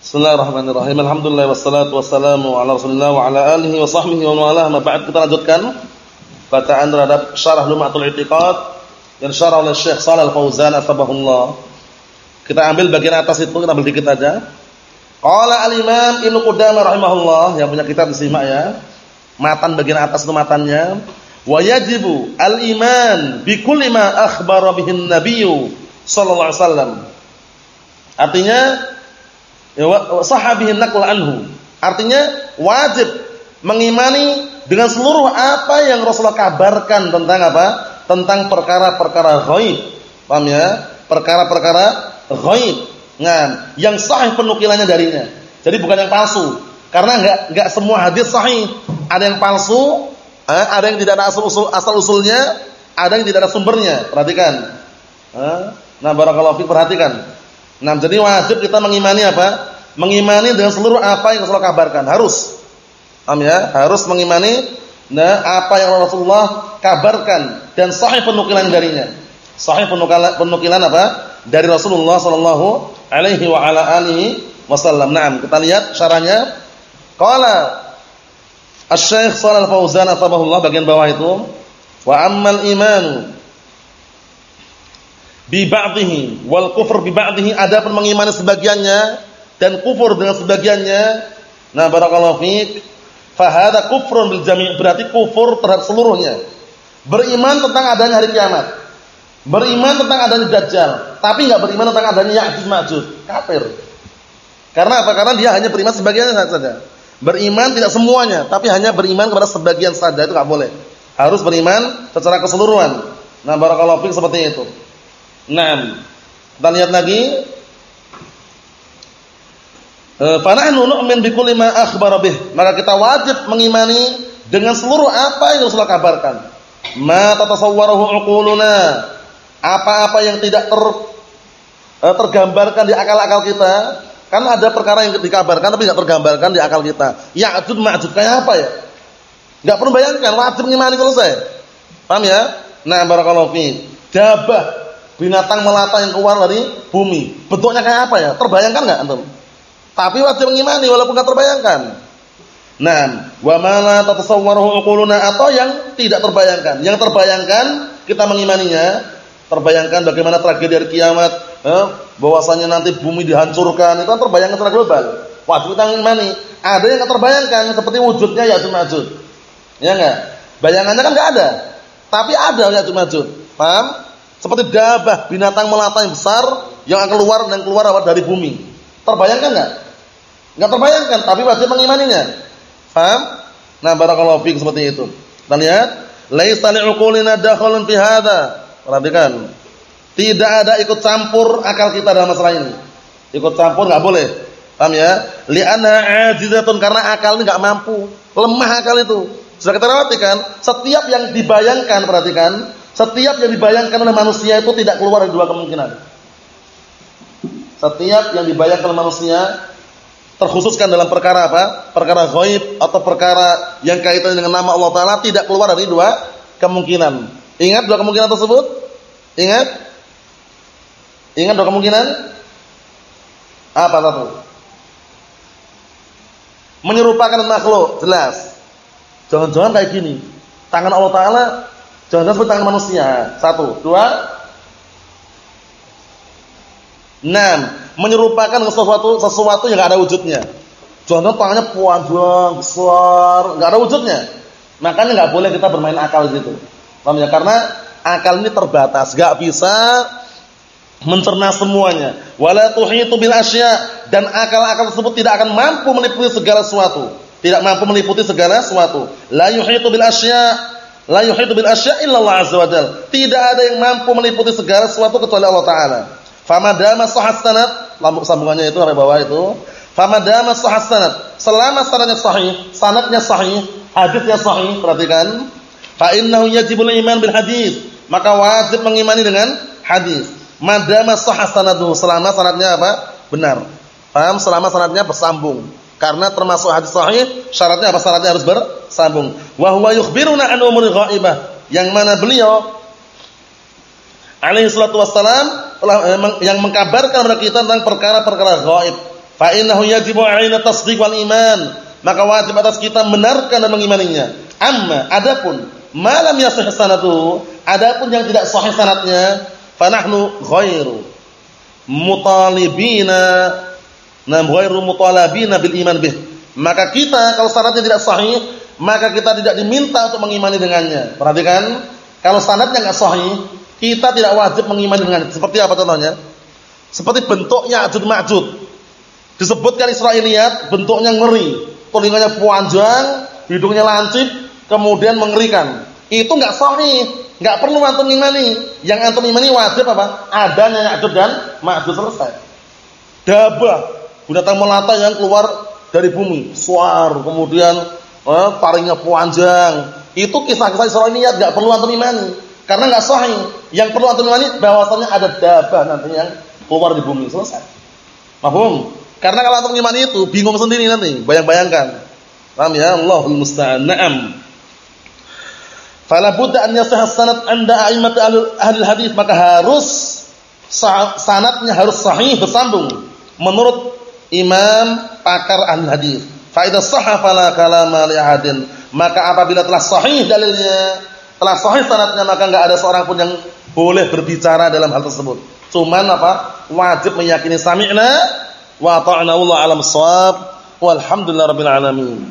Bismillahirrahmanirrahim. Alhamdulillah wassalatu wassalamu ala Rasulillah wa ala alihi wa sahbihi wa wala. Ma ba'd kita lanjutkan bacaan terhadap Syarah Lumatul I'tiqad yang syarah oleh Syekh Shalal Fauzan atsabahullah. Kita ambil bagian atas itu, kita ambil dikit aja. Qala al-Imam Ibnu Qudamah rahimahullah yang punya kitab disimak ya. Matan bagian atas itu matannya. Wa yajibu al-iman bi kulli ma akhbara bihi an-nabiyyu sallallahu alaihi wasallam. Artinya ya sahabihin naql anhu. Artinya wajib mengimani dengan seluruh apa yang Rasulullah kabarkan tentang apa? Tentang perkara-perkara ghaib. Paham ya? Perkara-perkara ghaib. Nah, yang sahih penukilannya darinya. Jadi bukan yang palsu. Karena enggak enggak semua hadis sahih. Ada yang palsu, eh, ada yang tidak ada asal usul asal usulnya, ada yang tidak ada sumbernya. Perhatikan. Eh, nah, fiik perhatikan. Nah, jadi wajib kita mengimani apa? Mengimani dengan seluruh apa yang Rasulullah kabarkan. Harus. Paham ya? Harus mengimani nah, apa yang Rasulullah kabarkan dan sahih penukilan darinya. Sahih penukilan, penukilan apa? Dari Rasulullah sallallahu alaihi wa ala alihi wasallam. Naam, kita lihat syarahnya. Qala Asy-Syaikh Shalal Fauzan atabahullah bagian bawah itu, wa ammal imanu bi ba'dihi wal kufur bi ba'dihi ada mengimani sebagiannya dan kufur dengan sebagiannya. Nah, barakallahu fiik. Fahada kufrun bil jami' berarti kufur terhadap seluruhnya. Beriman tentang adanya hari kiamat. Beriman tentang adanya dajjal, tapi enggak beriman tentang adanya Ya'juj Ma'juj. Kafir. Karena apa? Karena dia hanya beriman sebagiannya saja. Beriman tidak semuanya, tapi hanya beriman kepada sebagian saja itu enggak boleh. Harus beriman secara keseluruhan. Nah, barakallahu fiik seperti itu. Nah, kita lihat lagi fanahnu nu'min bi kulli ma akhbara bih. Maka kita wajib mengimani dengan seluruh apa yang Rasulullah kabarkan. Ma tatasawwaruhu uquluna. Apa-apa yang tidak ter eh, tergambarkan di akal-akal kita. Kan ada perkara yang dikabarkan tapi tidak tergambarkan di akal kita. Ya'jud ma'jud kayak apa ya? Enggak perlu bayangkan, wajib mengimani selesai. Paham ya? Nah, barakallahu fi. Dabah, binatang melata yang keluar dari bumi. Bentuknya kayak apa ya? Terbayangkan enggak antum? Tapi wajib mengimani walaupun tidak terbayangkan. Nah, wa ma tatasawwaruhu uquluna atau yang tidak terbayangkan. Yang terbayangkan kita mengimaninya. Terbayangkan bagaimana tragedi hari kiamat, eh, bahwasanya nanti bumi dihancurkan, itu kan terbayangkan secara global. Wajib kita mengimani. Ada yang tidak terbayangkan seperti wujudnya Ya'juj Ma'juj. Ya enggak? Bayangannya kan enggak ada. Tapi ada Ya'juj Ma'juj. Paham? Seperti dabah, binatang melata yang besar yang akan keluar dan keluar dari bumi. Terbayangkan enggak? Enggak terbayangkan, tapi wajib mengimaninya. Paham? Nah, barakallahu fiik seperti itu. Kita lihat, laisa li'uqulina dakhalun fi hadza. Perhatikan. Tidak ada ikut campur akal kita dalam masalah ini. Ikut campur enggak boleh. Paham ya? Li'anna ajizatun karena akal ini enggak mampu. Lemah akal itu. Sudah kita perhatikan, setiap yang dibayangkan, perhatikan, setiap yang dibayangkan oleh manusia itu tidak keluar dari dua kemungkinan. Setiap yang dibayangkan oleh manusia terkhususkan dalam perkara apa? Perkara ghaib atau perkara yang kaitannya dengan nama Allah taala tidak keluar dari dua kemungkinan. Ingat dua kemungkinan tersebut? Ingat? Ingat dua kemungkinan? Apa satu? Menyerupakan makhluk, jelas. Jangan-jangan kayak gini. Tangan Allah taala jangan-jangan seperti tangan manusia. Satu, dua. Enam menyerupakan sesuatu sesuatu yang enggak ada wujudnya. Contoh tangannya panjang, besar, enggak ada wujudnya. Makanya enggak boleh kita bermain akal di situ. Paham ya? Karena akal ini terbatas, enggak bisa mencerna semuanya. Wala tuhitu bil asya dan akal-akal tersebut tidak akan mampu meliputi segala sesuatu. Tidak mampu meliputi segala sesuatu. La yuhitu bil asya la yuhitu bil asya illa Allah azza wajalla. Tidak ada yang mampu meliputi segala sesuatu kecuali Allah taala. Famadama sahih sanad, lambung sambungannya itu sampai bawah itu. Famadama sahih sanad, selama sanadnya sahih, sanadnya sahih, hadisnya sahih, perhatikan. Fa innahu yajibul iman bil hadis, maka wajib mengimani dengan hadis. Madama sahih sanadu, selama sanadnya apa? Benar. Paham? Selama sanadnya bersambung. Karena termasuk hadis sahih, syaratnya apa? Syaratnya harus bersambung. Wa huwa yukhbiruna an umuri ghaibah, yang mana beliau alaihi salatu wassalam yang mengkabarkan kepada kita tentang perkara-perkara gaib. Fa innahu yajibu 'alaina tasdiq wal iman. Maka wajib atas kita benarkan dan mengimaninya. Amma adapun malam yasih sanatu, adapun yang tidak sahih sanatnya, fa nahnu ghairu mutalibina nam ghairu mutalabina bil iman bih. Maka kita kalau sanatnya tidak sahih, maka kita tidak diminta untuk mengimani dengannya. Perhatikan, kalau sanatnya enggak sahih, kita tidak wajib mengimani dengan seperti apa contohnya? Seperti bentuknya Ya'jud Ma'jud. Disebutkan Israiliyat bentuknya ngeri, telinganya panjang, hidungnya lancip, kemudian mengerikan. Itu enggak sahih, enggak perlu antum imani. Yang antum imani wajib apa? Adanya Ya'jud dan Ma'jud selesai. Dabah, binatang melata yang keluar dari bumi, suar, kemudian eh, taringnya panjang. Itu kisah-kisah Israiliyat enggak perlu antum imani. Karena nggak sahih. Yang perlu antum imani bahwasanya ada dabah nanti yang keluar di bumi selesai. Mahum. Karena kalau antum imani itu bingung sendiri nanti, bayang-bayangkan. Paham ya? Allahul musta'an. Naam. Fala budda an yasah sanad anda a'immat ahli hadis maka harus sanadnya harus sahih bersambung menurut imam pakar ahli hadis. Fa idza sahha fala kalama li ahadin. Maka apabila telah sahih dalilnya telah sahih sanadnya maka enggak ada seorang pun yang boleh berbicara dalam hal tersebut. Cuman apa? Wajib meyakini sami'na wa ata'na wallahu alam shawab. Walhamdulillahirabbil alamin.